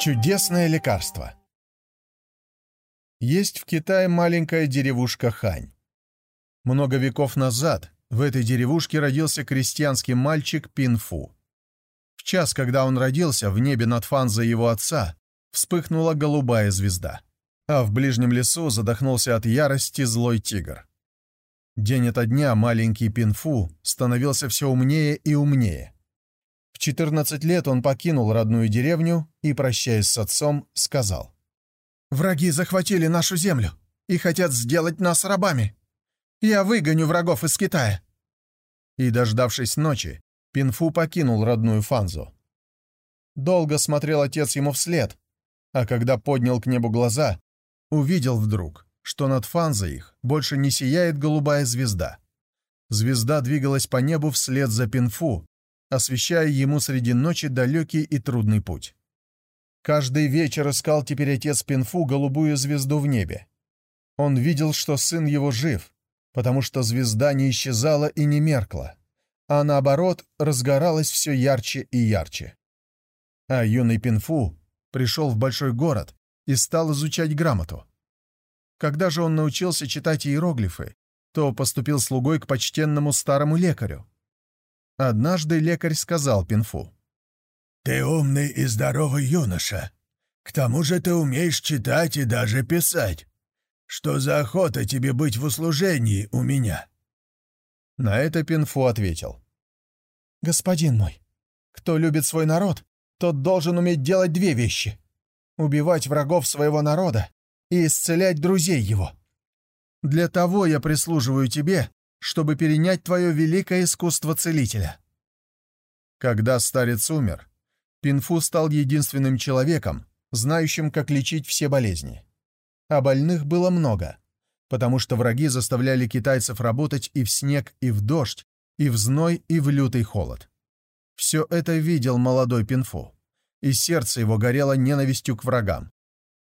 Чудесное лекарство. Есть в Китае маленькая деревушка Хань. Много веков назад в этой деревушке родился крестьянский мальчик Пинфу. В час, когда он родился, в небе над Фанзой его отца вспыхнула голубая звезда, а в ближнем лесу задохнулся от ярости злой тигр. День ото дня маленький Пинфу становился все умнее и умнее. 14 лет он покинул родную деревню и, прощаясь с отцом, сказал. «Враги захватили нашу землю и хотят сделать нас рабами. Я выгоню врагов из Китая». И, дождавшись ночи, Пинфу покинул родную Фанзу. Долго смотрел отец ему вслед, а когда поднял к небу глаза, увидел вдруг, что над Фанзой их больше не сияет голубая звезда. Звезда двигалась по небу вслед за Пинфу, освещая ему среди ночи далекий и трудный путь. Каждый вечер искал теперь отец Пинфу голубую звезду в небе. Он видел, что сын его жив, потому что звезда не исчезала и не меркла, а наоборот разгоралась все ярче и ярче. А юный Пинфу пришел в большой город и стал изучать грамоту. Когда же он научился читать иероглифы, то поступил слугой к почтенному старому лекарю, Однажды лекарь сказал Пинфу. «Ты умный и здоровый юноша. К тому же ты умеешь читать и даже писать. Что за охота тебе быть в услужении у меня?» На это Пинфу ответил. «Господин мой, кто любит свой народ, тот должен уметь делать две вещи — убивать врагов своего народа и исцелять друзей его. Для того я прислуживаю тебе чтобы перенять твое великое искусство целителя. Когда старец умер, Пинфу стал единственным человеком, знающим, как лечить все болезни. А больных было много, потому что враги заставляли китайцев работать и в снег, и в дождь, и в зной, и в лютый холод. Все это видел молодой Пинфу, и сердце его горело ненавистью к врагам.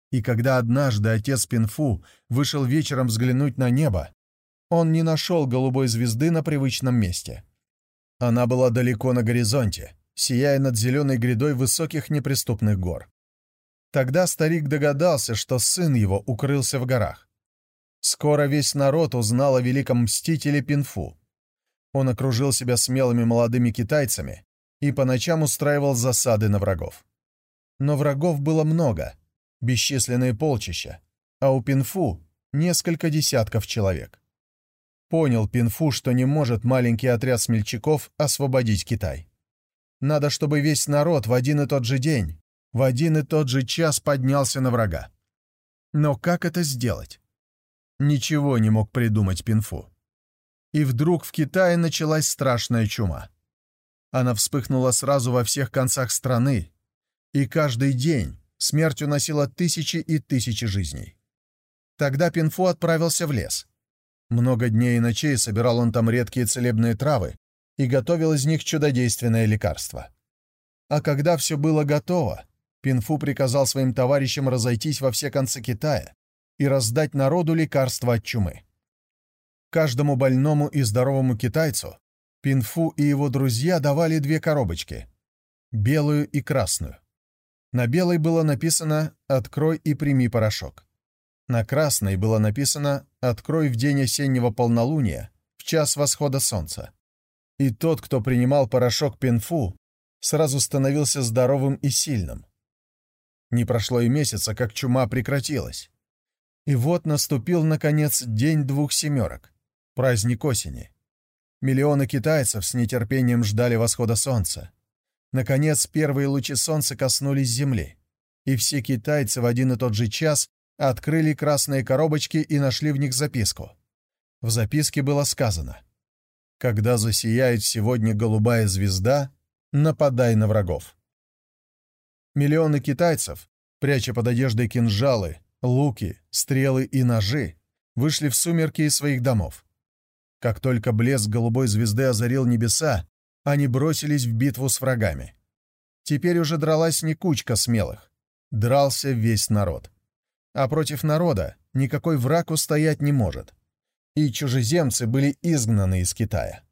И когда однажды отец Пинфу вышел вечером взглянуть на небо, он не нашел голубой звезды на привычном месте. Она была далеко на горизонте, сияя над зеленой грядой высоких неприступных гор. Тогда старик догадался, что сын его укрылся в горах. Скоро весь народ узнал о великом мстителе Пинфу. Он окружил себя смелыми молодыми китайцами и по ночам устраивал засады на врагов. Но врагов было много, бесчисленные полчища, а у Пинфу несколько десятков человек. Понял Пинфу, что не может маленький отряд смельчаков освободить Китай. Надо, чтобы весь народ в один и тот же день, в один и тот же час поднялся на врага. Но как это сделать? Ничего не мог придумать Пинфу. И вдруг в Китае началась страшная чума. Она вспыхнула сразу во всех концах страны, и каждый день смерть уносила тысячи и тысячи жизней. Тогда Пинфу отправился в лес — много дней и ночей собирал он там редкие целебные травы и готовил из них чудодейственное лекарство. А когда все было готово, Пинфу приказал своим товарищам разойтись во все концы Китая и раздать народу лекарства от чумы. Каждому больному и здоровому китайцу Пинфу и его друзья давали две коробочки — белую и красную. На белой было написано «Открой и прими порошок». На красной было написано «Открой в день осеннего полнолуния, в час восхода солнца». И тот, кто принимал порошок пинфу, сразу становился здоровым и сильным. Не прошло и месяца, как чума прекратилась. И вот наступил, наконец, день двух семерок, праздник осени. Миллионы китайцев с нетерпением ждали восхода солнца. Наконец, первые лучи солнца коснулись земли, и все китайцы в один и тот же час открыли красные коробочки и нашли в них записку. В записке было сказано «Когда засияет сегодня голубая звезда, нападай на врагов». Миллионы китайцев, пряча под одеждой кинжалы, луки, стрелы и ножи, вышли в сумерки из своих домов. Как только блеск голубой звезды озарил небеса, они бросились в битву с врагами. Теперь уже дралась не кучка смелых, дрался весь народ. а против народа никакой враг устоять не может. И чужеземцы были изгнаны из Китая.